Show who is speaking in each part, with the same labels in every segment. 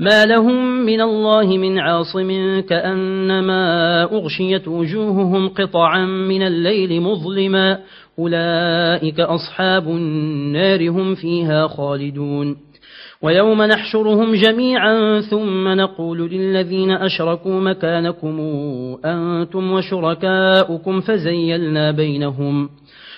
Speaker 1: ما لهم من الله من عاصم كأنما أغشيت وجوههم قطعا من الليل مظلما أولئك أصحاب النار هم فيها خالدون ويوم نحشرهم جميعا ثم نقول للذين أشركوا مكانكم أنتم وشركاؤكم فزيلنا بينهم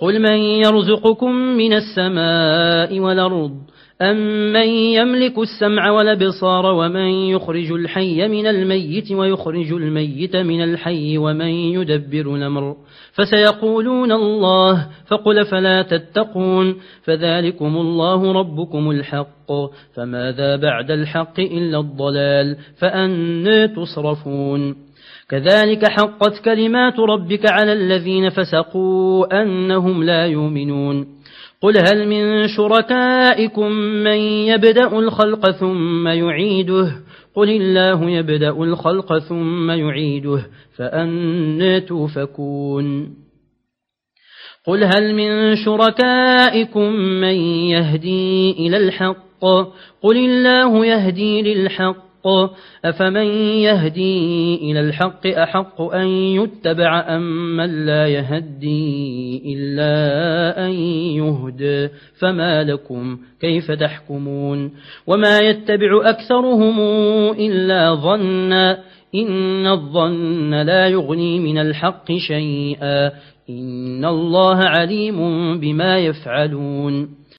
Speaker 1: قل من يرزقكم من السماء والأرض أمن يملك السمع والابصار ومن يخرج الحي من الميت ويخرج الميت من الحي ومن يدبر الأمر فسيقولون الله فقل فلا تتقون فذلكم الله ربكم الحق فماذا بعد الحق إلا الضلال فأنا تصرفون كذلك حقت كلمات ربك على الذين فسقوا أنهم لا يؤمنون. قل هل من شركائكم من يبدأ الخلق ثم يعيده؟ قل الله يبدأ الخلق ثم يعيده فأنا توفكون. قل هل من شركائكم من يهدي إلى الحق؟ قل الله يهدي للحق الحق. أفمن يهدي إلى الحق أحق أن يتبع أم من لا يهدي إلا أن يهدى فما لكم؟ كيف تحكمون؟ وما يتبع أكثرهم إلا ظنا إن الظن لا يغني من الحق شيئا. إن الله عليم بما يفعلون.